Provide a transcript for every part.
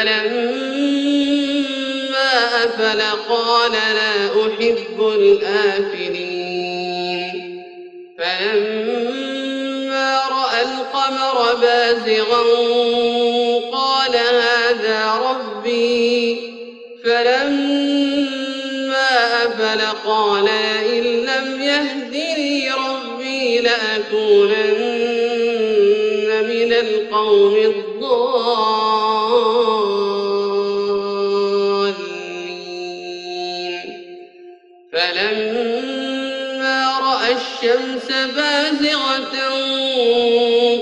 فلما أفل قال لا أحب الآفلين. فلما رأى القمر بازغا قال هذا ربي. فلما أفل قال إن لم يهدني ربي لأكونن من القوم الضالين. فلما رأى الشمس بازغة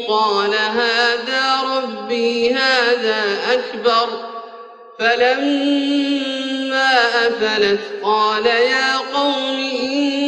قال هذا ربي هذا أكبر. فلما أفلت قال يا قوم إني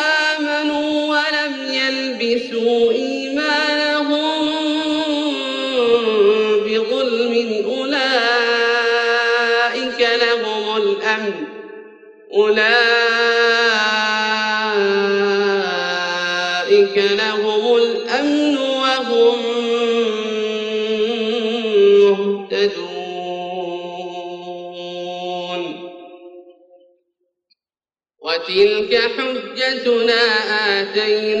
يلبسوا إيمانهم بظلم أولئك لهم الأمن. أولئك لهم الأمن وهم مهتدون. وتلك حجتنا آتيناها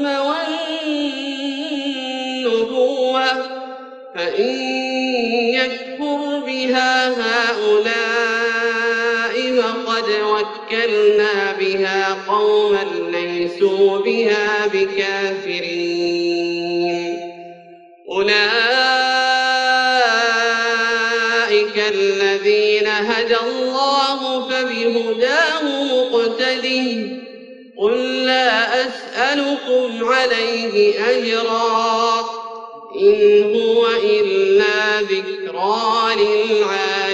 والحكم والنبوة فإن يكفر بها هؤلاء فقد وكلنا بها قوما ليسوا بها بكافرين. أولئك أسألكم عليه أجرا إن هو إلا ذكرى للعالمين.